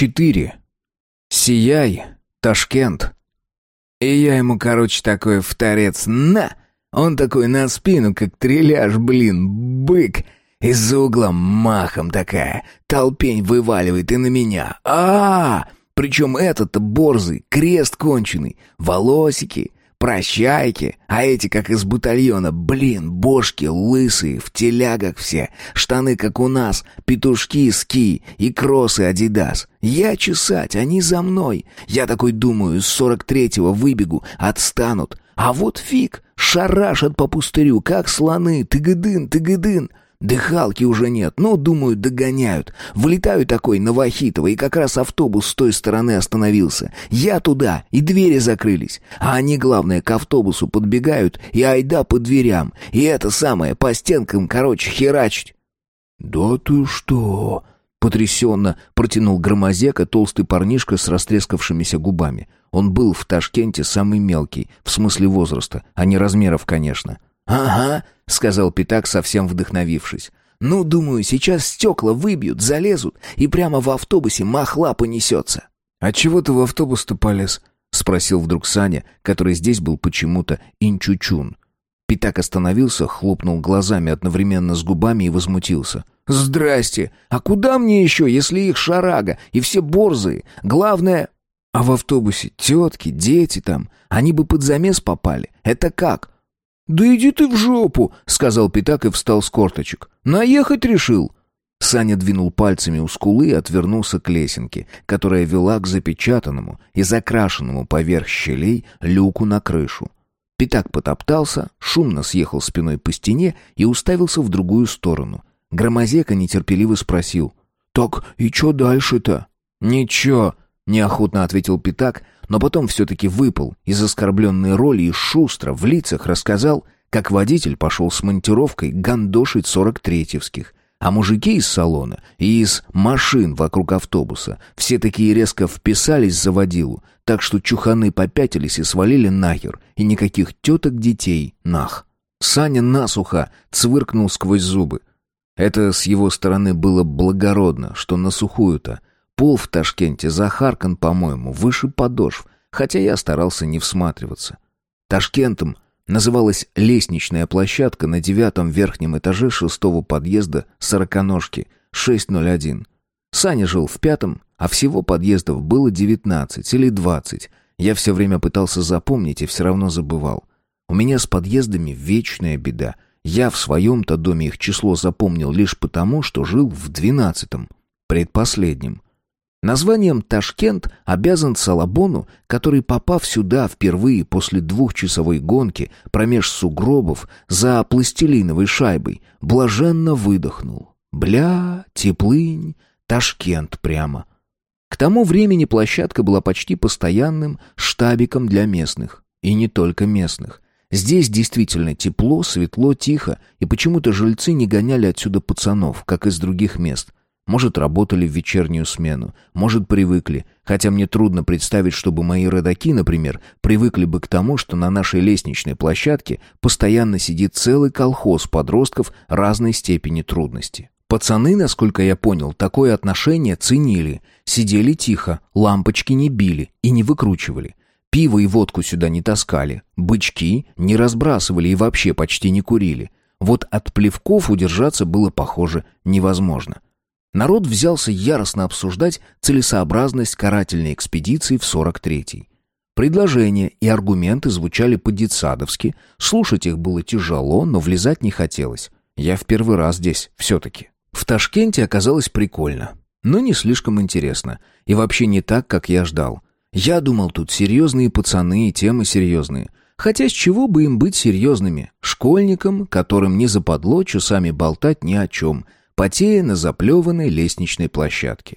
4. Сияй, Ташкент. И я ему, короче, такой в торец «на!» Он такой на спину, как треляж, блин, бык. Из-за угла махом такая. Толпень вываливает и на меня. а, -а, -а! Причем этот-то борзый, крест конченый, волосики, Прощайки, а эти как из батальона, блин, бошки лысые, в телягах все, штаны как у нас, петушки ски и кроссы Адидас. Я чесать, они за мной. Я такой думаю, с сорок третьего выбегу, отстанут. А вот фиг, шарашат по пустырю, как слоны, тыгыдын, тыгыдын. Дыхалки уже нет, но, думаю, догоняют. Влетаю такой на Вахитово, и как раз автобус с той стороны остановился. Я туда, и двери закрылись. А они, главное, к автобусу подбегают, и айда по дверям. И это самое, по стенкам, короче, херачить. «Да ты что?» — потрясенно протянул громозека толстый парнишка с растрескавшимися губами. Он был в Ташкенте самый мелкий, в смысле возраста, а не размеров, конечно. — «Ага», — сказал Питак, совсем вдохновившись. «Ну, думаю, сейчас стекла выбьют, залезут, и прямо в автобусе махла понесется». «А чего ты в автобус-то полез?» — спросил вдруг Саня, который здесь был почему-то инчучун. Питак остановился, хлопнул глазами одновременно с губами и возмутился. «Здрасте! А куда мне еще, если их шарага и все борзые? Главное...» «А в автобусе тетки, дети там, они бы под замес попали. Это как? «Да иди ты в жопу!» — сказал Питак и встал с корточек. «Наехать решил!» Саня двинул пальцами у скулы и отвернулся к лесенке, которая вела к запечатанному и закрашенному поверх щелей люку на крышу. Питак потоптался, шумно съехал спиной по стене и уставился в другую сторону. Громозека нетерпеливо спросил. «Так и чё дальше-то?» «Ничего», — неохотно ответил Питак, но потом все-таки выпал из оскорбленной роли и шустро в лицах рассказал, как водитель пошел с монтировкой гандошить сорок третьевских, а мужики из салона и из машин вокруг автобуса все такие резко вписались за водилу, так что чуханы попятились и свалили нахер, и никаких теток детей нах. Саня насухо цвыркнул сквозь зубы. Это с его стороны было благородно, что на сухую-то — Пол в Ташкенте захаркан, по-моему, выше подошв, хотя я старался не всматриваться. Ташкентом называлась лестничная площадка на девятом верхнем этаже шестого подъезда сороконожки, 601. Саня жил в пятом, а всего подъездов было девятнадцать или двадцать. Я все время пытался запомнить и все равно забывал. У меня с подъездами вечная беда. Я в своем-то доме их число запомнил лишь потому, что жил в двенадцатом, предпоследнем. Названием Ташкент обязан Салабону, который, попав сюда впервые после двухчасовой гонки промеж сугробов за пластилиновой шайбой, блаженно выдохнул. Бля, теплынь, Ташкент прямо. К тому времени площадка была почти постоянным штабиком для местных. И не только местных. Здесь действительно тепло, светло, тихо, и почему-то жильцы не гоняли отсюда пацанов, как из других мест – может, работали в вечернюю смену, может, привыкли, хотя мне трудно представить, чтобы мои родаки, например, привыкли бы к тому, что на нашей лестничной площадке постоянно сидит целый колхоз подростков разной степени трудности. Пацаны, насколько я понял, такое отношение ценили, сидели тихо, лампочки не били и не выкручивали. Пиво и водку сюда не таскали, бычки не разбрасывали и вообще почти не курили. Вот от плевков удержаться было, похоже, невозможно. Народ взялся яростно обсуждать целесообразность карательной экспедиции в 43-й. Предложения и аргументы звучали по-детсадовски, слушать их было тяжело, но влезать не хотелось. Я в первый раз здесь все-таки. В Ташкенте оказалось прикольно, но не слишком интересно, и вообще не так, как я ждал. Я думал, тут серьезные пацаны и темы серьезные. Хотя с чего бы им быть серьезными? Школьникам, которым не западло часами болтать ни о чем – потея на заплеванной лестничной площадке.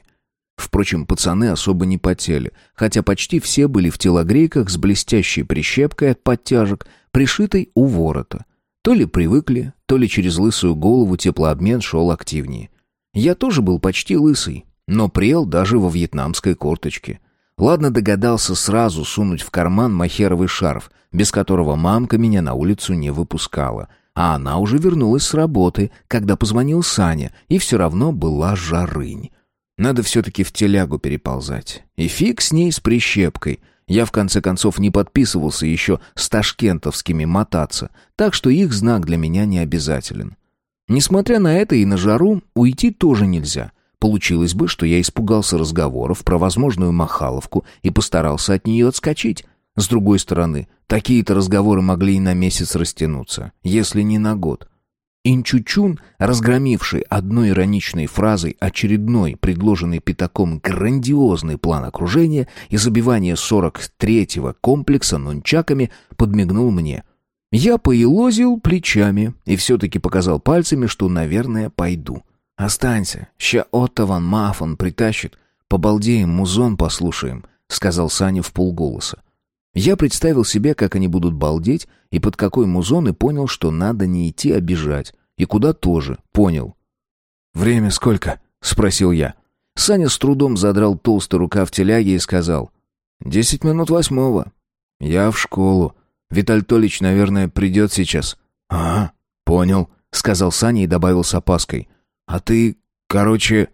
Впрочем, пацаны особо не потели, хотя почти все были в телогрейках с блестящей прищепкой от подтяжек, пришитой у ворота. То ли привыкли, то ли через лысую голову теплообмен шел активнее. Я тоже был почти лысый, но прел даже во вьетнамской курточке. Ладно догадался сразу сунуть в карман махеровый шарф, без которого мамка меня на улицу не выпускала — а она уже вернулась с работы, когда позвонил Саня, и все равно была жарынь. Надо все-таки в телягу переползать. И фиг с ней с прищепкой. Я, в конце концов, не подписывался еще с ташкентовскими мотаться, так что их знак для меня не обязателен. Несмотря на это и на жару, уйти тоже нельзя. Получилось бы, что я испугался разговоров про возможную махаловку и постарался от нее отскочить. С другой стороны, такие-то разговоры могли и на месяц растянуться, если не на год. Инчучун, разгромивший одной ироничной фразой очередной, предложенный пятаком грандиозный план окружения и забивания 43-го комплекса нунчаками, подмигнул мне. Я поелозил плечами и все-таки показал пальцами, что, наверное, пойду. «Останься, ща Отто ван Мафон притащит. Побалдеем, музон послушаем», — сказал Саня в полголоса. Я представил себе, как они будут балдеть, и под какой музон, и понял, что надо не идти, а бежать. И куда тоже, понял. «Время сколько?» — спросил я. Саня с трудом задрал толстый рукав теляги и сказал. «Десять минут восьмого. Я в школу. Виталь Толич, наверное, придет сейчас». «А, понял», — сказал Саня и добавил с опаской. «А ты, короче...»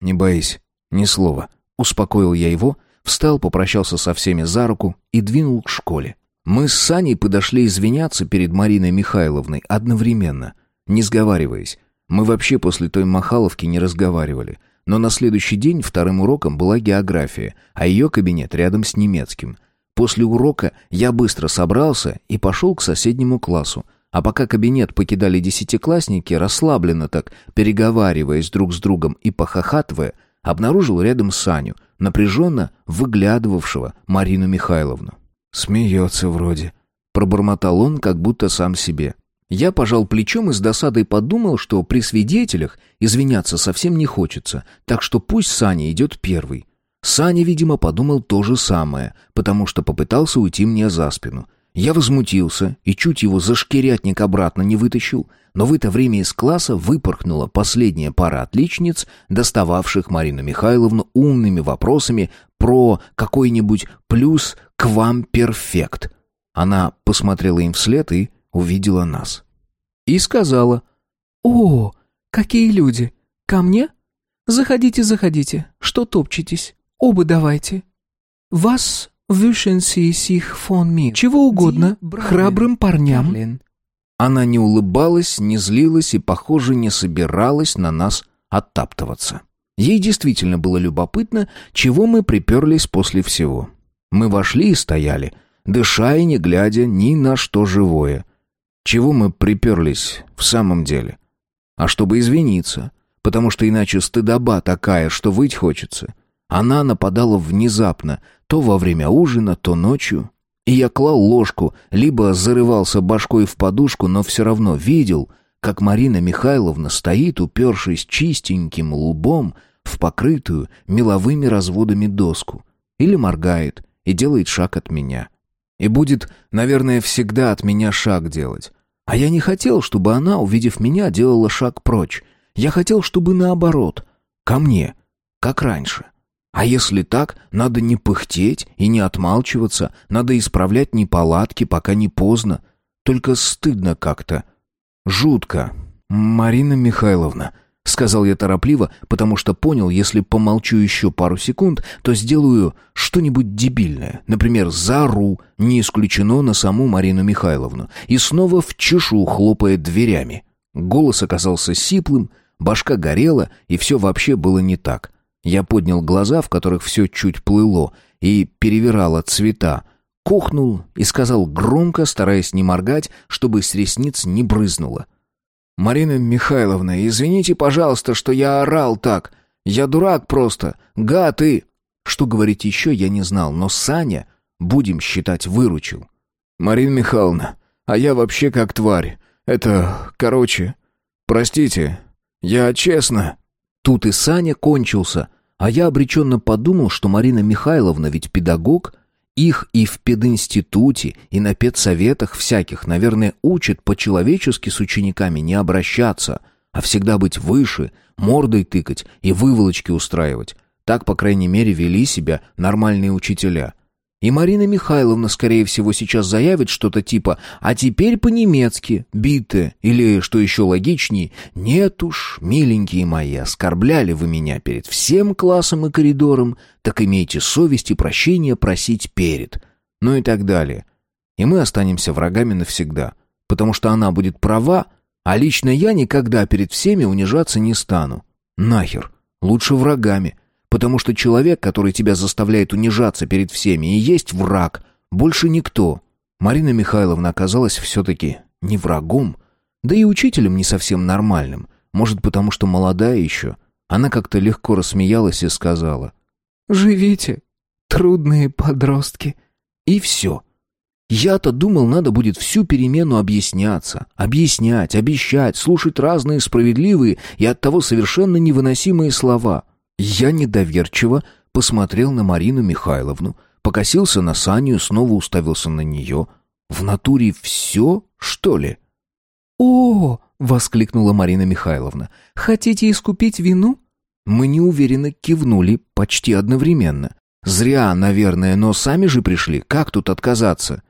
«Не боись, ни слова». Успокоил я его, встал, попрощался со всеми за руку и двинул к школе. Мы с Саней подошли извиняться перед Мариной Михайловной одновременно, не сговариваясь. Мы вообще после той Махаловки не разговаривали. Но на следующий день вторым уроком была география, а ее кабинет рядом с немецким. После урока я быстро собрался и пошел к соседнему классу. А пока кабинет покидали десятиклассники, расслабленно так, переговариваясь друг с другом и похохатывая, обнаружил рядом Саню, напряженно выглядывавшего Марину Михайловну. «Смеется вроде», — пробормотал он, как будто сам себе. Я пожал плечом и с досадой подумал, что при свидетелях извиняться совсем не хочется, так что пусть Саня идет первый. Саня, видимо, подумал то же самое, потому что попытался уйти мне за спину. Я возмутился и чуть его за шкирятник обратно не вытащил, но в это время из класса выпорхнула последняя пара отличниц, достававших Марину Михайловну умными вопросами про какой-нибудь плюс к вам перфект. Она посмотрела им вслед и увидела нас. И сказала, «О, какие люди! Ко мне? Заходите, заходите, что топчетесь? Оба давайте. Вас wünschen Sie sich von mir? Чего угодно, храбрым парням». Она не улыбалась, не злилась и, похоже, не собиралась на нас оттаптываться. Ей действительно было любопытно, чего мы приперлись после всего. Мы вошли и стояли, дыша и не глядя ни на что живое. Чего мы приперлись в самом деле? А чтобы извиниться, потому что иначе стыдоба такая, что выть хочется. Она нападала внезапно, то во время ужина, то ночью. И я клал ложку, либо зарывался башкой в подушку, но все равно видел, как Марина Михайловна стоит, упершись чистеньким лбом в покрытую меловыми разводами доску, или моргает и делает шаг от меня. И будет, наверное, всегда от меня шаг делать. А я не хотел, чтобы она, увидев меня, делала шаг прочь. Я хотел, чтобы наоборот, ко мне, как раньше. А если так, надо не пыхтеть и не отмалчиваться, надо исправлять неполадки, пока не поздно. Только стыдно как-то. Жутко. Марина Михайловна, — сказал я торопливо, потому что понял, если помолчу еще пару секунд, то сделаю что-нибудь дебильное. Например, зару, не исключено на саму Марину Михайловну, и снова в чешу хлопая дверями. Голос оказался сиплым, башка горела, и все вообще было не так. Я поднял глаза, в которых все чуть плыло, и перевирало цвета, кухнул и сказал громко, стараясь не моргать, чтобы с ресниц не брызнуло. «Марина Михайловна, извините, пожалуйста, что я орал так. Я дурак просто. Гад и...» Что говорить еще, я не знал, но Саня, будем считать, выручил. «Марина Михайловна, а я вообще как тварь. Это... короче... Простите, я честно...» Тут и Саня кончился, а я обреченно подумал, что Марина Михайловна ведь педагог, их и в пединституте, и на педсоветах всяких, наверное, учат по-человечески с учениками не обращаться, а всегда быть выше, мордой тыкать и выволочки устраивать. Так, по крайней мере, вели себя нормальные учителя. И Марина Михайловна, скорее всего, сейчас заявит что-то типа «А теперь по-немецки, биты» или, что еще логичнее, «Нет уж, миленькие мои, оскорбляли вы меня перед всем классом и коридором, так имейте совесть и прощение просить перед». Ну и так далее. И мы останемся врагами навсегда, потому что она будет права, а лично я никогда перед всеми унижаться не стану. Нахер, лучше врагами – Потому что человек, который тебя заставляет унижаться перед всеми, и есть враг, больше никто. Марина Михайловна оказалась все-таки не врагом, да и учителем не совсем нормальным. Может, потому что молодая еще. Она как-то легко рассмеялась и сказала. «Живите, трудные подростки». И все. Я-то думал, надо будет всю перемену объясняться, объяснять, обещать, слушать разные справедливые и оттого совершенно невыносимые слова — я недоверчиво посмотрел на Марину Михайловну, покосился на Саню, снова уставился на нее. В натуре все, что ли? «О!» — воскликнула Марина Михайловна. «Хотите искупить вину?» Мы неуверенно кивнули почти одновременно. Зря, наверное, но сами же пришли. Как тут отказаться?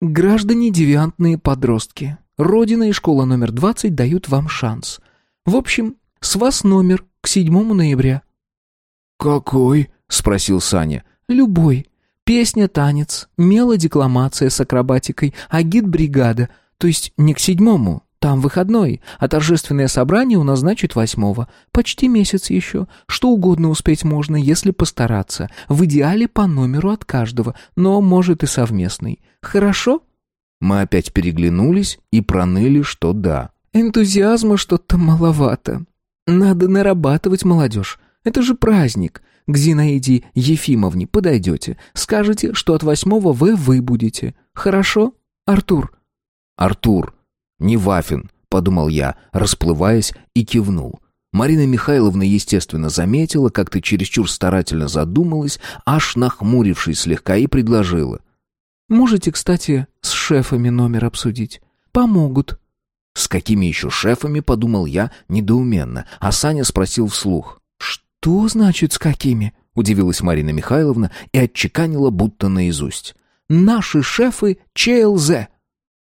«Граждане девиантные подростки. Родина и школа номер двадцать дают вам шанс. В общем, с вас номер к седьмому ноября». «Какой?» — спросил Саня. «Любой. Песня, танец, мелодекламация с акробатикой, агит-бригада. То есть не к седьмому, там выходной, а торжественное собрание у нас значит восьмого. Почти месяц еще. Что угодно успеть можно, если постараться. В идеале по номеру от каждого, но может и совместный. Хорошо?» Мы опять переглянулись и проныли, что да. «Энтузиазма что-то маловато. Надо нарабатывать молодежь. Это же праздник. К Зинаиде Ефимовне подойдете. Скажете, что от восьмого В вы будете. Хорошо, Артур?» «Артур, не Вафин», — подумал я, расплываясь, и кивнул. Марина Михайловна, естественно, заметила, как ты чересчур старательно задумалась, аж нахмурившись слегка, и предложила. «Можете, кстати, с шефами номер обсудить. Помогут». С какими еще шефами, подумал я недоуменно, а Саня спросил вслух. «Что значит с какими?» — удивилась Марина Михайловна и отчеканила будто наизусть. «Наши шефы ЧЛЗ».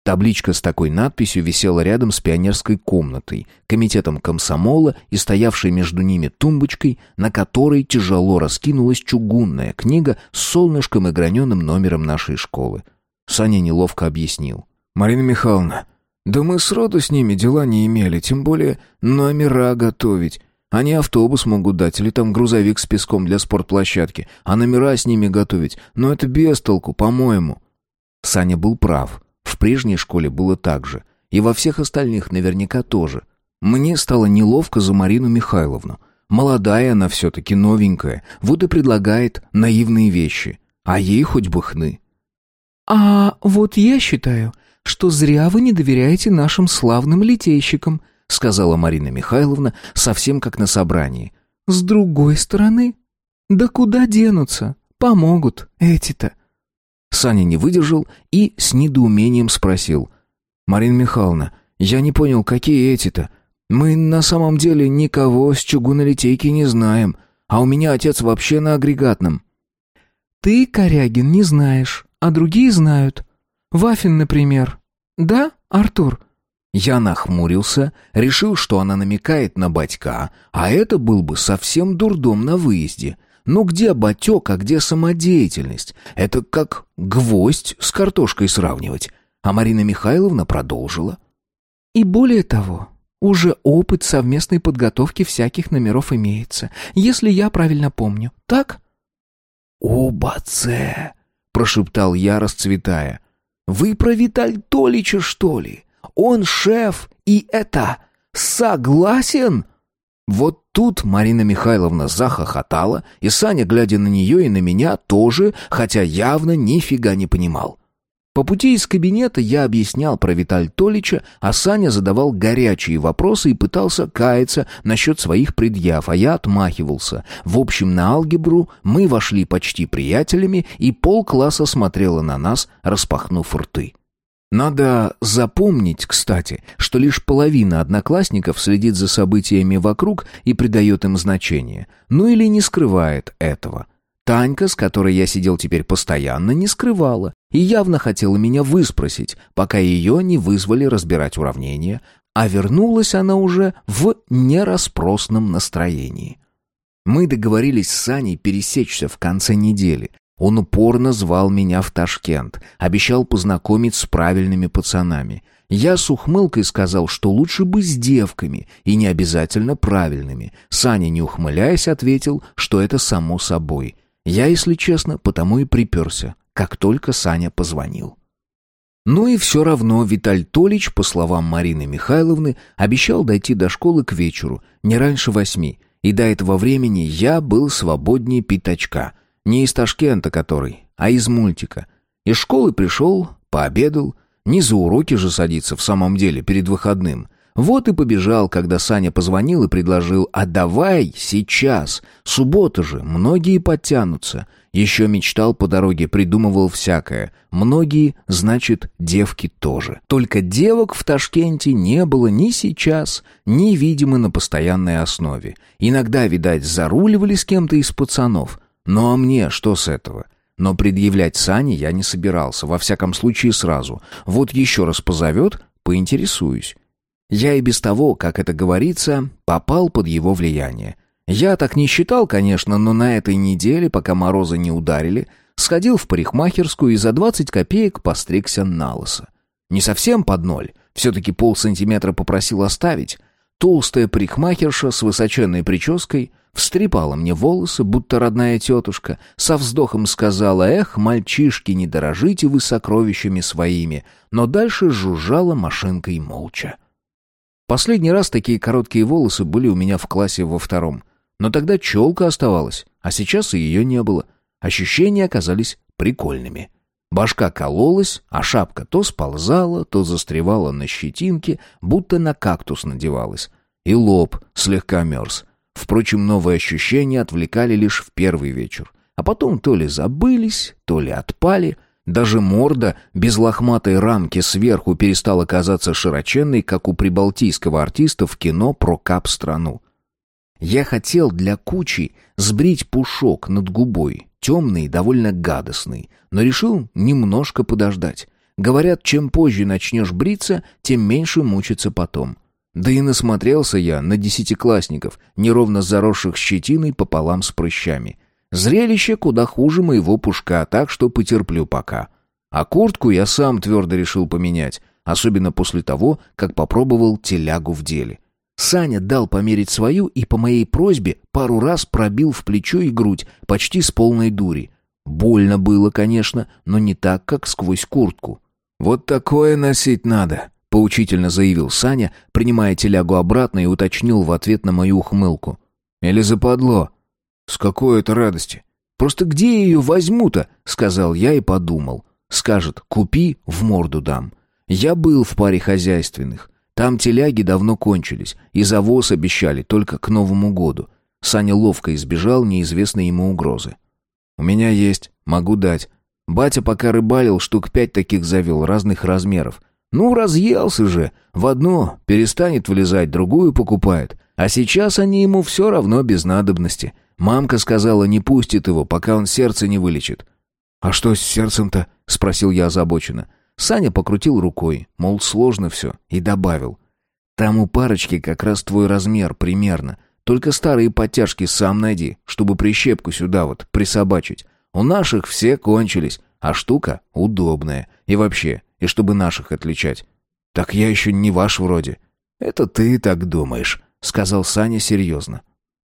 Табличка с такой надписью висела рядом с пионерской комнатой, комитетом комсомола и стоявшей между ними тумбочкой, на которой тяжело раскинулась чугунная книга с солнышком и граненым номером нашей школы. Саня неловко объяснил. «Марина Михайловна, да мы сроду с ними дела не имели, тем более номера готовить. Они автобус могут дать или там грузовик с песком для спортплощадки, а номера с ними готовить. Но это без толку, по-моему». Саня был прав. В прежней школе было так же. И во всех остальных наверняка тоже. Мне стало неловко за Марину Михайловну. Молодая она все-таки, новенькая. Вот и предлагает наивные вещи. А ей хоть бы хны. «А вот я считаю, что зря вы не доверяете нашим славным литейщикам», сказала Марина Михайловна, совсем как на собрании. «С другой стороны, да куда денутся? Помогут эти-то». Саня не выдержал и с недоумением спросил. «Марина Михайловна, я не понял, какие эти-то? Мы на самом деле никого с чугунолитейки не знаем, а у меня отец вообще на агрегатном». «Ты, Корягин, не знаешь, а другие знают. Вафин, например. Да, Артур?» Я нахмурился, решил, что она намекает на батька, а это был бы совсем дурдом на выезде. Но где батек, а где самодеятельность? Это как гвоздь с картошкой сравнивать. А Марина Михайловна продолжила. И более того, уже опыт совместной подготовки всяких номеров имеется, если я правильно помню. Так? «Оба-це!» — прошептал я, расцветая. Вы про Виталь Толича, что ли? Он шеф, и это... Согласен?» Вот тут Марина Михайловна захохотала, и Саня, глядя на нее и на меня, тоже, хотя явно нифига не понимал. По пути из кабинета я объяснял про Виталь Толича, а Саня задавал горячие вопросы и пытался каяться насчет своих предъяв, а я отмахивался. В общем, на алгебру мы вошли почти приятелями, и полкласса смотрела на нас, распахнув рты. Надо запомнить, кстати, что лишь половина одноклассников следит за событиями вокруг и придает им значение, ну или не скрывает этого – Танька, с которой я сидел теперь постоянно, не скрывала и явно хотела меня выспросить, пока ее не вызвали разбирать уравнения, а вернулась она уже в нераспросном настроении. Мы договорились с Саней пересечься в конце недели. Он упорно звал меня в Ташкент, обещал познакомить с правильными пацанами. Я с ухмылкой сказал, что лучше бы с девками, и не обязательно правильными. Саня, не ухмыляясь, ответил, что это само собой. Я, если честно, потому и приперся, как только Саня позвонил. Ну и все равно Виталь Толич, по словам Марины Михайловны, обещал дойти до школы к вечеру, не раньше восьми, и до этого времени я был свободнее пятачка. Не из Ташкента который, а из мультика. Из школы пришел, пообедал. Не за уроки же садиться в самом деле перед выходным. Вот и побежал, когда Саня позвонил и предложил «А давай сейчас! Суббота же, многие подтянутся». Еще мечтал по дороге, придумывал всякое. Многие, значит, девки тоже. Только девок в Ташкенте не было ни сейчас, ни, видимо, на постоянной основе. Иногда, видать, заруливали с кем-то из пацанов. Ну а мне что с этого? Но предъявлять Сане я не собирался, во всяком случае сразу. Вот еще раз позовет, поинтересуюсь. Я и без того, как это говорится, попал под его влияние. Я так не считал, конечно, но на этой неделе, пока морозы не ударили, сходил в парикмахерскую и за 20 копеек постригся на лысо. Не совсем под ноль, все-таки полсантиметра попросил оставить. Толстая парикмахерша с высоченной прической встрепала мне волосы, будто родная тетушка, со вздохом сказала «Эх, мальчишки, не дорожите вы сокровищами своими», но дальше жужжала машинкой молча. Последний раз такие короткие волосы были у меня в классе во втором. Но тогда челка оставалась, а сейчас и ее не было. Ощущения оказались прикольными. Башка кололась, а шапка то сползала, то застревала на щетинке, будто на кактус надевалась. И лоб слегка мерз. Впрочем, новые ощущения отвлекали лишь в первый вечер. А потом то ли забылись, то ли отпали. Даже морда без лохматой рамки сверху перестала казаться широченной, как у прибалтийского артиста в кино про кап-страну. Я хотел для кучи сбрить пушок над губой, темный и довольно гадостный, но решил немножко подождать. Говорят, чем позже начнешь бриться, тем меньше мучиться потом. Да и насмотрелся я на десятиклассников, неровно заросших щетиной пополам с прыщами. Зрелище куда хуже моего пушка, так что потерплю пока. А куртку я сам твердо решил поменять, особенно после того, как попробовал телягу в деле. Саня дал померить свою и по моей просьбе пару раз пробил в плечо и грудь, почти с полной дури. Больно было, конечно, но не так, как сквозь куртку. «Вот такое носить надо», — поучительно заявил Саня, принимая телягу обратно и уточнил в ответ на мою ухмылку. «Или западло?» «С какой это радости?» «Просто где я ее возьму-то?» — сказал я и подумал. Скажет «купи, в морду дам». Я был в паре хозяйственных. Там теляги давно кончились, и завоз обещали только к Новому году. Саня ловко избежал неизвестной ему угрозы. «У меня есть, могу дать. Батя пока рыбалил, штук пять таких завел, разных размеров. Ну, разъелся же. В одно перестанет влезать, другую покупает. А сейчас они ему все равно без надобности. Мамка сказала, не пустит его, пока он сердце не вылечит». «А что с сердцем-то?» — спросил я озабоченно. Саня покрутил рукой, мол, сложно все, и добавил. «Там у парочки как раз твой размер примерно. Только старые подтяжки сам найди, чтобы прищепку сюда вот присобачить. У наших все кончились, а штука удобная. И вообще, и чтобы наших отличать. Так я еще не ваш вроде». «Это ты так думаешь», — сказал Саня серьезно.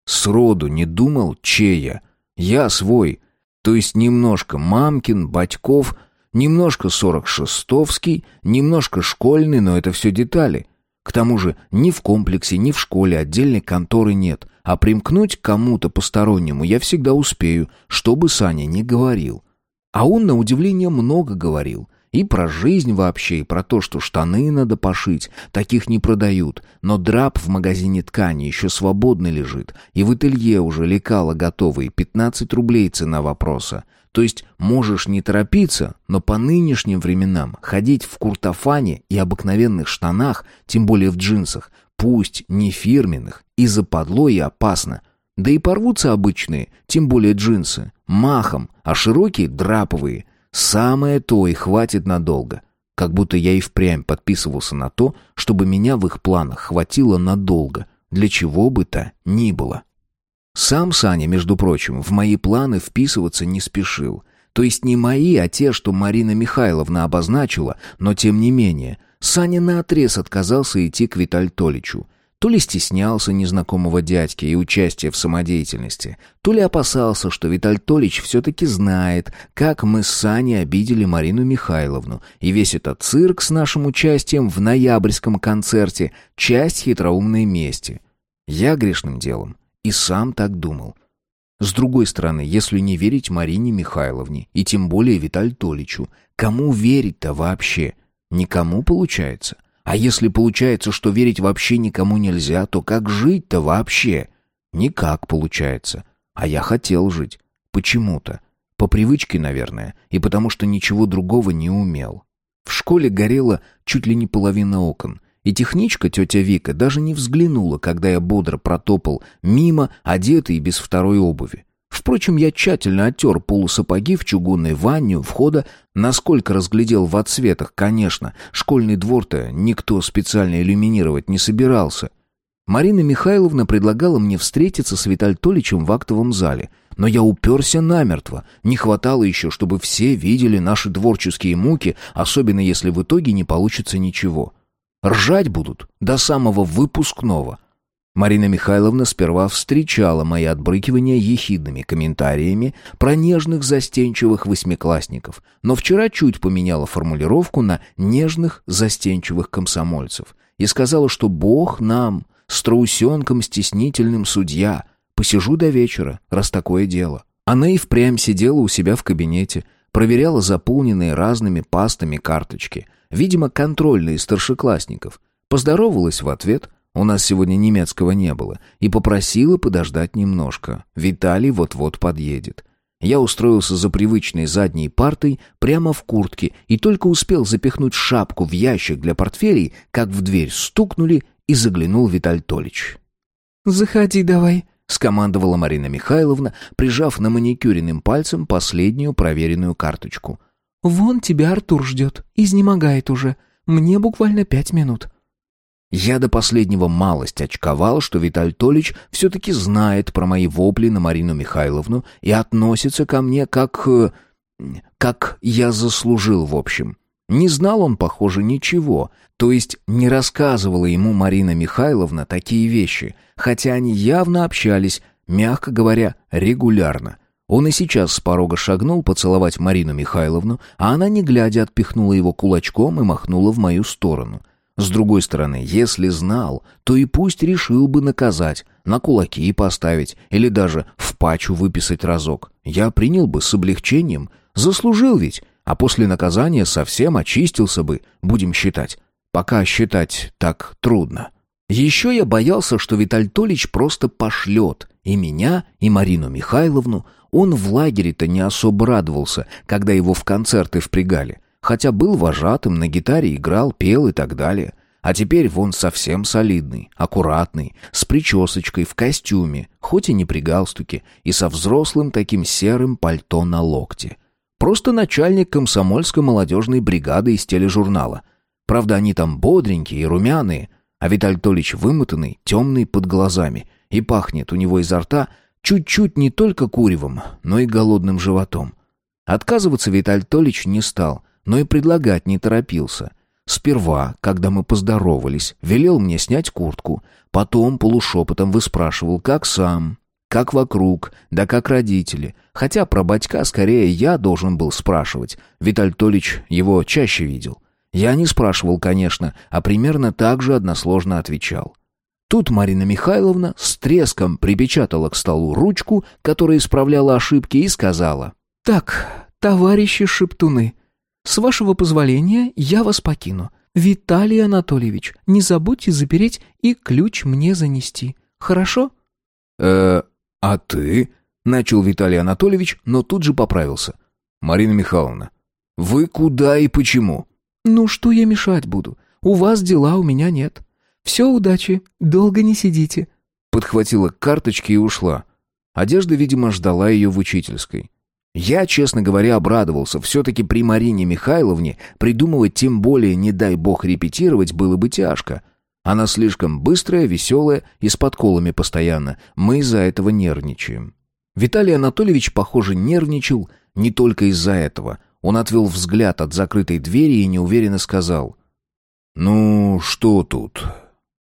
«Сроду не думал, чей я. Я свой. То есть немножко мамкин, батьков...» Немножко сорок шестовский, немножко школьный, но это все детали. К тому же ни в комплексе, ни в школе отдельной конторы нет, а примкнуть к кому-то постороннему я всегда успею, что бы Саня ни говорил. А он, на удивление, много говорил. И про жизнь вообще, и про то, что штаны надо пошить. Таких не продают. Но драп в магазине ткани еще свободно лежит. И в ателье уже лекала готовые. 15 рублей цена вопроса. То есть можешь не торопиться, но по нынешним временам ходить в куртофане и обыкновенных штанах, тем более в джинсах, пусть не фирменных, и западло и опасно. Да и порвутся обычные, тем более джинсы. махом, а широкие драповые. Самое то и хватит надолго. Как будто я и впрямь подписывался на то, чтобы меня в их планах хватило надолго, для чего бы то ни было. Сам Саня, между прочим, в мои планы вписываться не спешил. То есть не мои, а те, что Марина Михайловна обозначила, но тем не менее. Саня наотрез отказался идти к Виталь Толичу. То ли стеснялся незнакомого дядьки и участия в самодеятельности, то ли опасался, что Виталь Толич все-таки знает, как мы с Саней обидели Марину Михайловну, и весь этот цирк с нашим участием в ноябрьском концерте — часть хитроумной мести. Я грешным делом и сам так думал. С другой стороны, если не верить Марине Михайловне, и тем более Виталь Толичу, кому верить-то вообще? Никому получается. А если получается, что верить вообще никому нельзя, то как жить-то вообще? Никак получается. А я хотел жить. Почему-то. По привычке, наверное, и потому что ничего другого не умел. В школе горело чуть ли не половина окон, и техничка, тетя Вика, даже не взглянула, когда я бодро протопал мимо, одетый и без второй обуви. Впрочем, я тщательно оттер полусапоги в чугунной ванне входа, насколько разглядел в отсветах, конечно. Школьный двор-то никто специально иллюминировать не собирался. Марина Михайловна предлагала мне встретиться с Виталь Толичем в актовом зале, но я уперся намертво. Не хватало еще, чтобы все видели наши дворческие муки, особенно если в итоге не получится ничего. Ржать будут до самого выпускного. Марина Михайловна сперва встречала мои отбрыкивания ехидными комментариями про нежных застенчивых восьмиклассников, но вчера чуть поменяла формулировку на нежных застенчивых комсомольцев и сказала, что Бог нам, страусенком стеснительным судья, посижу до вечера, раз такое дело. Она и впрямь сидела у себя в кабинете, проверяла заполненные разными пастами карточки — Видимо, контрольные старшеклассников. Поздоровалась в ответ, у нас сегодня немецкого не было, и попросила подождать немножко. Виталий вот-вот подъедет. Я устроился за привычной задней партой прямо в куртке и только успел запихнуть шапку в ящик для портфелей, как в дверь стукнули и заглянул Виталь Толич. «Заходи давай», — скомандовала Марина Михайловна, прижав на маникюренным пальцем последнюю проверенную карточку — «Вон тебя Артур ждет, изнемогает уже. Мне буквально пять минут». Я до последнего малость очковал, что Виталь Толич все-таки знает про мои вопли на Марину Михайловну и относится ко мне как... Э, как я заслужил, в общем. Не знал он, похоже, ничего, то есть не рассказывала ему Марина Михайловна такие вещи, хотя они явно общались, мягко говоря, регулярно. Он и сейчас с порога шагнул поцеловать Марину Михайловну, а она, не глядя, отпихнула его кулачком и махнула в мою сторону. С другой стороны, если знал, то и пусть решил бы наказать, на кулаки поставить или даже в пачу выписать разок. Я принял бы с облегчением, заслужил ведь, а после наказания совсем очистился бы, будем считать. Пока считать так трудно. Еще я боялся, что Виталь Толич просто пошлет и меня, и Марину Михайловну, он в лагере-то не особо радовался, когда его в концерты впрягали, хотя был вожатым, на гитаре играл, пел и так далее. А теперь вон совсем солидный, аккуратный, с причесочкой, в костюме, хоть и не при галстуке, и со взрослым таким серым пальто на локте. Просто начальник комсомольской молодежной бригады из тележурнала. Правда, они там бодренькие и румяные, а Виталь Толич вымотанный, темный под глазами, и пахнет у него изо рта Чуть-чуть не только куревом, но и голодным животом. Отказываться Виталь Толич не стал, но и предлагать не торопился. Сперва, когда мы поздоровались, велел мне снять куртку, потом полушепотом выспрашивал, как сам, как вокруг, да как родители. Хотя про батька скорее я должен был спрашивать, Виталь Толич его чаще видел. Я не спрашивал, конечно, а примерно так же односложно отвечал. Тут Марина Михайловна с треском припечатала к столу ручку, которая исправляла ошибки, и сказала. «Так, товарищи шептуны, с вашего позволения я вас покину. Виталий Анатольевич, не забудьте запереть и ключ мне занести. Хорошо?» «Э, а ты?» — начал Виталий Анатольевич, но тут же поправился. «Марина Михайловна, вы куда и почему?» «Ну, что я мешать буду? У вас дела, у меня нет. Все удачи, долго не сидите». Подхватила карточки и ушла. Одежда, видимо, ждала ее в учительской. Я, честно говоря, обрадовался. Все-таки при Марине Михайловне придумывать, тем более, не дай бог, репетировать было бы тяжко. Она слишком быстрая, веселая и с подколами постоянно. Мы из-за этого нервничаем. Виталий Анатольевич, похоже, нервничал не только из-за этого. Он отвел взгляд от закрытой двери и неуверенно сказал. «Ну, что тут?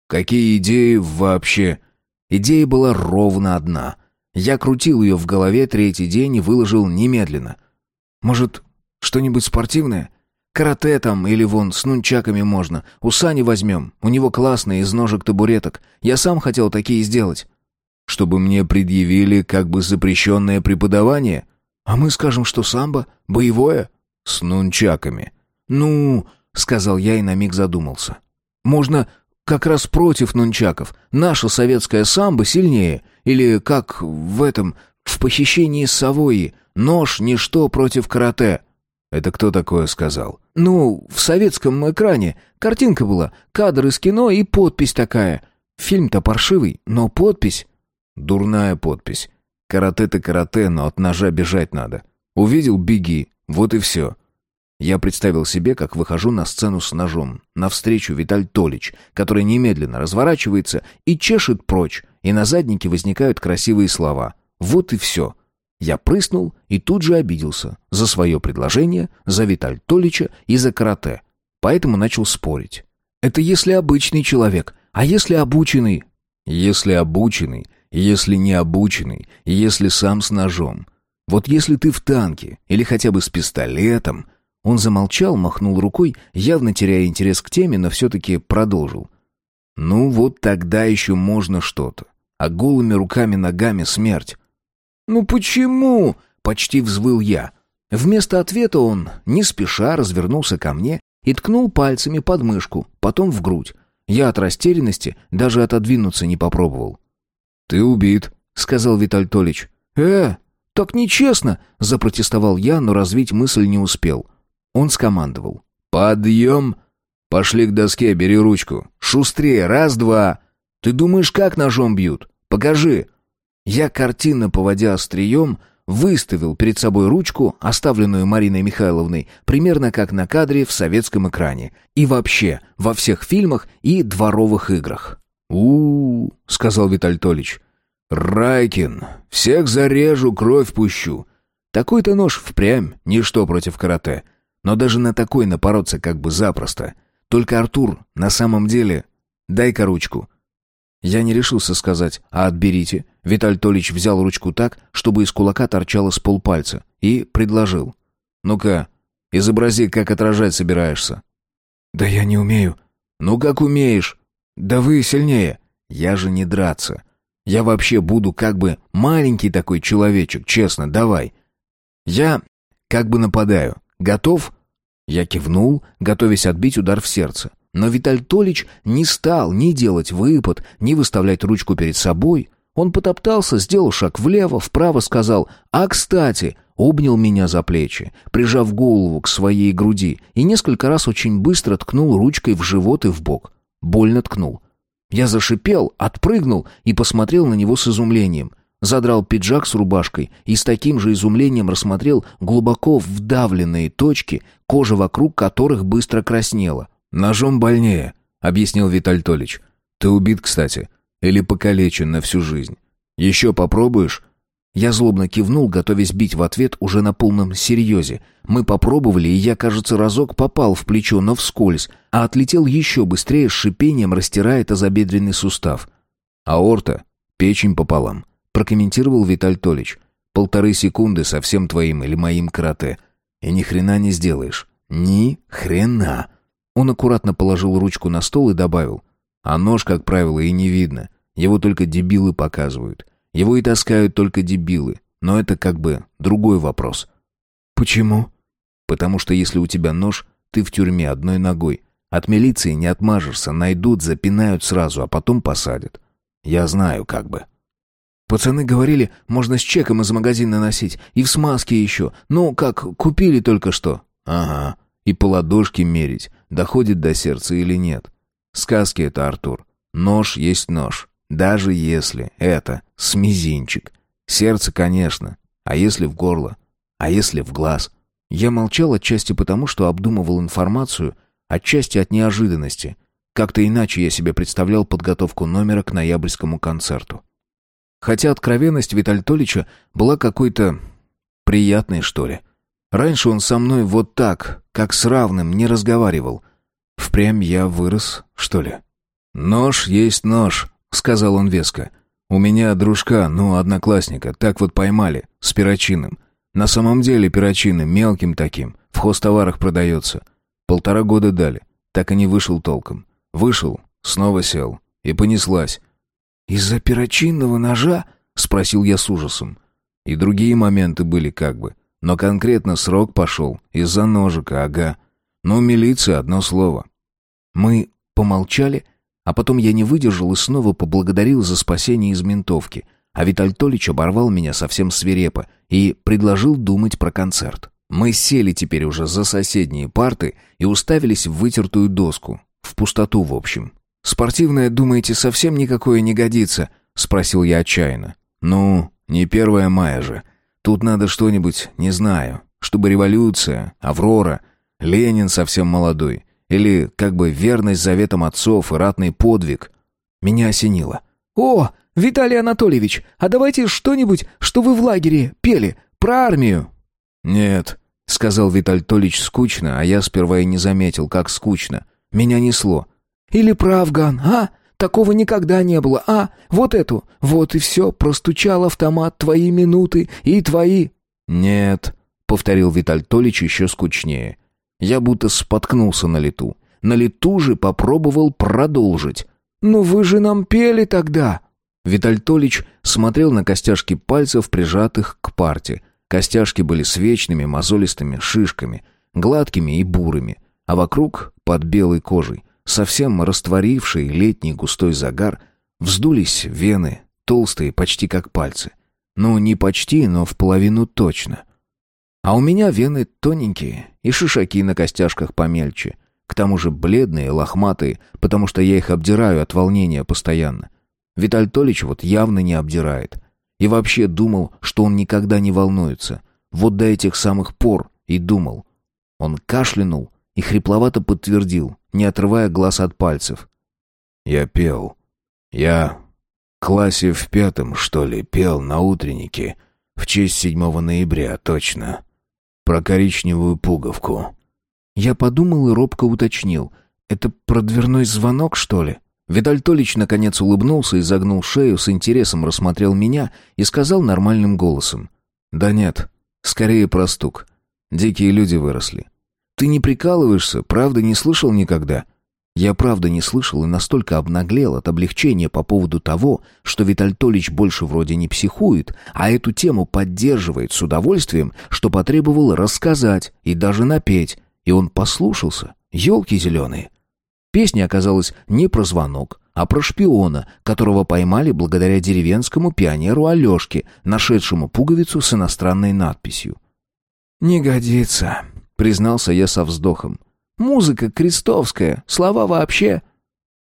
Какие идеи вообще?» Идея была ровно одна. Я крутил ее в голове третий день и выложил немедленно. «Может, что-нибудь спортивное? Карате там или вон с нунчаками можно. У Сани возьмем. У него классные из ножек табуреток. Я сам хотел такие сделать». «Чтобы мне предъявили как бы запрещенное преподавание?» «А мы скажем, что самбо? Боевое?» «С нунчаками». «Ну...» — сказал я и на миг задумался. «Можно как раз против нунчаков. Наша советская самбо сильнее. Или как в этом, в похищении Савойи. Нож — ничто против карате». «Это кто такое сказал?» «Ну, в советском экране. Картинка была, кадр из кино и подпись такая. Фильм-то паршивый, но подпись...» «Дурная подпись. Карате-то карате, но от ножа бежать надо. Увидел — беги. Вот и все. Я представил себе, как выхожу на сцену с ножом. Навстречу Виталь Толич, который немедленно разворачивается и чешет прочь, и на заднике возникают красивые слова. Вот и все. Я прыснул и тут же обиделся за свое предложение, за Виталь Толича и за карате. Поэтому начал спорить. Это если обычный человек, а если обученный? Если обученный, если не обученный, если сам с ножом. Вот если ты в танке или хотя бы с пистолетом, он замолчал, махнул рукой, явно теряя интерес к теме, но все-таки продолжил. «Ну вот тогда еще можно что-то. А голыми руками-ногами смерть». «Ну почему?» — почти взвыл я. Вместо ответа он, не спеша, развернулся ко мне и ткнул пальцами под мышку, потом в грудь. Я от растерянности даже отодвинуться не попробовал. «Ты убит», — сказал Виталь Толич. «Э, так нечестно!» — запротестовал я, но развить мысль не успел. Он скомандовал. «Подъем! Пошли к доске, бери ручку. Шустрее, раз-два! Ты думаешь, как ножом бьют? Покажи!» Я, картинно поводя острием, выставил перед собой ручку, оставленную Мариной Михайловной, примерно как на кадре в советском экране. И вообще, во всех фильмах и дворовых играх. У, сказал Виталь Толич. «Райкин, всех зарежу, кровь пущу. Такой-то нож впрямь, ничто против карате. Но даже на такой напороться как бы запросто. Только Артур, на самом деле... Дай-ка ручку. Я не решился сказать «а отберите». Виталь Толич взял ручку так, чтобы из кулака торчало с полпальца, и предложил. «Ну-ка, изобрази, как отражать собираешься». «Да я не умею». «Ну как умеешь?» «Да вы сильнее». «Я же не драться. Я вообще буду как бы маленький такой человечек, честно, давай». «Я как бы нападаю. Готов?» Я кивнул, готовясь отбить удар в сердце. Но Виталь Толич не стал ни делать выпад, ни выставлять ручку перед собой. Он потоптался, сделал шаг влево, вправо сказал «А, кстати!» обнял меня за плечи, прижав голову к своей груди и несколько раз очень быстро ткнул ручкой в живот и в бок. Больно ткнул. Я зашипел, отпрыгнул и посмотрел на него с изумлением задрал пиджак с рубашкой и с таким же изумлением рассмотрел глубоко вдавленные точки, кожа вокруг которых быстро краснела. «Ножом больнее», — объяснил Виталь Толич. «Ты убит, кстати, или покалечен на всю жизнь. Еще попробуешь?» Я злобно кивнул, готовясь бить в ответ уже на полном серьезе. Мы попробовали, и я, кажется, разок попал в плечо, но вскользь, а отлетел еще быстрее, с шипением растирая тазобедренный сустав. Аорта, печень пополам прокомментировал Виталь Толич. Полторы секунды совсем твоим или моим карате. И ни хрена не сделаешь. Ни хрена. Он аккуратно положил ручку на стол и добавил. А нож, как правило, и не видно. Его только дебилы показывают. Его и таскают только дебилы. Но это как бы другой вопрос. Почему? Потому что если у тебя нож, ты в тюрьме одной ногой. От милиции не отмажешься, найдут, запинают сразу, а потом посадят. Я знаю как бы. Пацаны говорили, можно с чеком из магазина носить, и в смазке еще. Ну, как, купили только что. Ага. И по ладошке мерить, доходит до сердца или нет. Сказки это, Артур. Нож есть нож. Даже если это смезинчик. Сердце, конечно. А если в горло? А если в глаз? Я молчал отчасти потому, что обдумывал информацию, отчасти от неожиданности. Как-то иначе я себе представлял подготовку номера к ноябрьскому концерту. Хотя откровенность Витальтолича была какой-то приятной, что ли. Раньше он со мной вот так, как с равным, не разговаривал. Впрямь я вырос, что ли? «Нож есть нож», — сказал он веско. «У меня дружка, ну, одноклассника, так вот поймали, с перочинным. На самом деле перочинным, мелким таким, в хозтоварах продается. Полтора года дали, так и не вышел толком. Вышел, снова сел, и понеслась. «Из-за перочинного ножа?» — спросил я с ужасом. И другие моменты были как бы. Но конкретно срок пошел. Из-за ножика, ага. Ну, милиция, одно слово. Мы помолчали, а потом я не выдержал и снова поблагодарил за спасение из ментовки. А Витальтолич оборвал меня совсем свирепо и предложил думать про концерт. Мы сели теперь уже за соседние парты и уставились в вытертую доску. В пустоту, в общем. «Спортивное, думаете, совсем никакое не годится?» — спросил я отчаянно. «Ну, не первое мая же. Тут надо что-нибудь, не знаю, чтобы революция, Аврора, Ленин совсем молодой, или как бы верность заветам отцов и ратный подвиг». Меня осенило. «О, Виталий Анатольевич, а давайте что-нибудь, что вы в лагере пели, про армию». «Нет», — сказал Виталь Толич скучно, а я сперва и не заметил, как скучно. Меня несло. Или про Афган, а? Такого никогда не было, а? Вот эту. Вот и все, простучал автомат твои минуты и твои...» «Нет», — повторил Виталь Толич еще скучнее. Я будто споткнулся на лету. На лету же попробовал продолжить. «Ну вы же нам пели тогда!» Виталь смотрел на костяшки пальцев, прижатых к парте. Костяшки были свечными, мозолистыми шишками, гладкими и бурыми, а вокруг, под белой кожей, совсем растворивший летний густой загар, вздулись вены, толстые, почти как пальцы. Ну, не почти, но в половину точно. А у меня вены тоненькие и шишаки на костяшках помельче. К тому же бледные, лохматые, потому что я их обдираю от волнения постоянно. Виталь Толич вот явно не обдирает. И вообще думал, что он никогда не волнуется. Вот до этих самых пор и думал. Он кашлянул и хрипловато подтвердил, не отрывая глаз от пальцев. «Я пел. Я классе в пятом, что ли, пел на утреннике. В честь 7 ноября, точно. Про коричневую пуговку». Я подумал и робко уточнил. «Это про дверной звонок, что ли?» Виталь Толич наконец улыбнулся и загнул шею, с интересом рассмотрел меня и сказал нормальным голосом. «Да нет, скорее про стук. Дикие люди выросли. Ты не прикалываешься, правда не слышал никогда?» Я правда не слышал и настолько обнаглел от облегчения по поводу того, что Виталь Толич больше вроде не психует, а эту тему поддерживает с удовольствием, что потребовал рассказать и даже напеть, и он послушался. Ёлки зеленые. Песня оказалась не про звонок, а про шпиона, которого поймали благодаря деревенскому пионеру Алешке, нашедшему пуговицу с иностранной надписью. «Не годится», — признался я со вздохом. «Музыка крестовская, слова вообще...»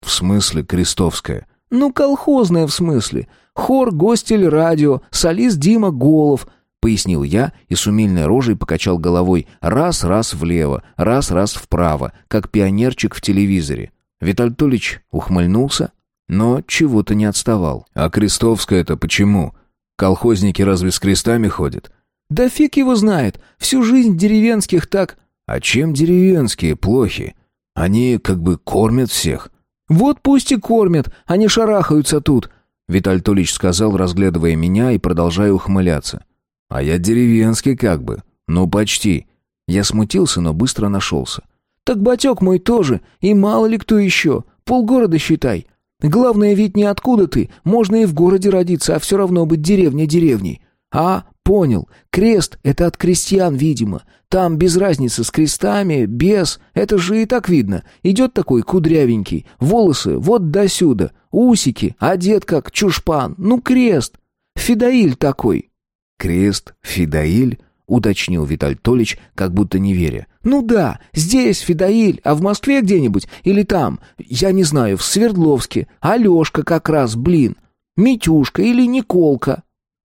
«В смысле крестовская?» «Ну, колхозная в смысле. Хор, гостель, радио, солист Дима Голов», — пояснил я и с умильной рожей покачал головой раз-раз влево, раз-раз вправо, как пионерчик в телевизоре. Виталь Толич ухмыльнулся, но чего-то не отставал. «А крестовская-то почему? Колхозники разве с крестами ходят?» «Да фиг его знает. Всю жизнь деревенских так...» «А чем деревенские плохи? Они как бы кормят всех». «Вот пусть и кормят, они шарахаются тут», — Виталь Толич сказал, разглядывая меня и продолжая ухмыляться. «А я деревенский как бы. Ну, почти». Я смутился, но быстро нашелся. «Так батек мой тоже, и мало ли кто еще. Полгорода считай. Главное ведь не откуда ты, можно и в городе родиться, а все равно быть деревня деревней. А, понял, крест — это от крестьян, видимо. Там без разницы с крестами, без, это же и так видно. Идет такой кудрявенький, волосы вот до сюда, усики, одет как чушпан, ну крест. Фидаиль такой. Крест, Фидаиль, уточнил Виталь Толич, как будто не веря. «Ну да, здесь Фидаиль, а в Москве где-нибудь, или там, я не знаю, в Свердловске, Алешка как раз, блин, Митюшка или Николка».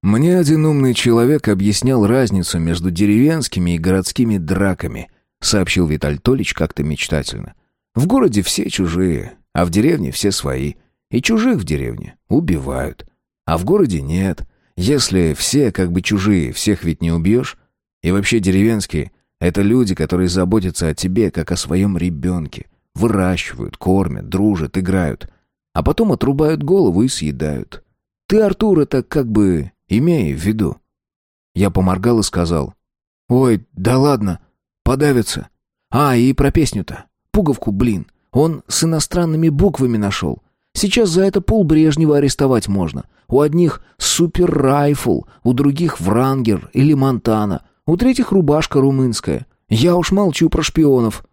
Мне один умный человек объяснял разницу между деревенскими и городскими драками, сообщил Виталь Толич как-то мечтательно. В городе все чужие, а в деревне все свои. И чужих в деревне убивают. А в городе нет. Если все как бы чужие, всех ведь не убьешь. И вообще деревенские — это люди, которые заботятся о тебе, как о своем ребенке. Выращивают, кормят, дружат, играют. А потом отрубают голову и съедают. Ты, Артур, это как бы имей в виду. Я поморгал и сказал. «Ой, да ладно, подавится. А, и про песню-то. Пуговку, блин. Он с иностранными буквами нашел. Сейчас за это пол Брежнева арестовать можно. У одних супер райфл, у других врангер или монтана, у третьих рубашка румынская. Я уж молчу про шпионов.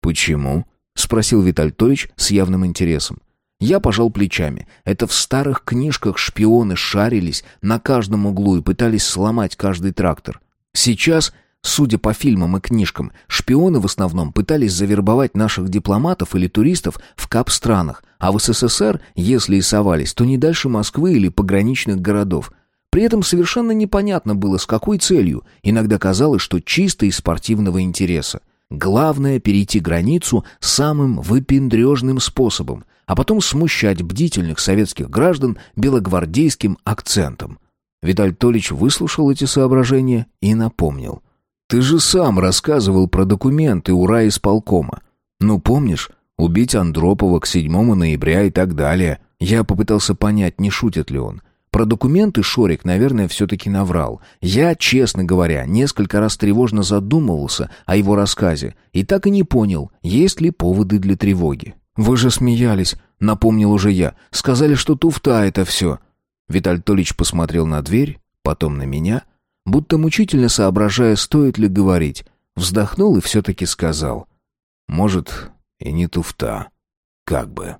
Почему? спросил Витальтович с явным интересом. Я пожал плечами. Это в старых книжках шпионы шарились на каждом углу и пытались сломать каждый трактор. Сейчас Судя по фильмам и книжкам, шпионы в основном пытались завербовать наших дипломатов или туристов в кап-странах, а в СССР, если и совались, то не дальше Москвы или пограничных городов. При этом совершенно непонятно было, с какой целью. Иногда казалось, что чисто из спортивного интереса. Главное — перейти границу самым выпендрежным способом, а потом смущать бдительных советских граждан белогвардейским акцентом. Виталь Толич выслушал эти соображения и напомнил. Ты же сам рассказывал про документы у райисполкома. Ну, помнишь, убить Андропова к 7 ноября и так далее. Я попытался понять, не шутит ли он. Про документы Шорик, наверное, все-таки наврал. Я, честно говоря, несколько раз тревожно задумывался о его рассказе и так и не понял, есть ли поводы для тревоги. «Вы же смеялись», — напомнил уже я. «Сказали, что туфта это все». Виталь Толич посмотрел на дверь, потом на меня — будто мучительно соображая, стоит ли говорить, вздохнул и все-таки сказал. «Может, и не туфта. Как бы».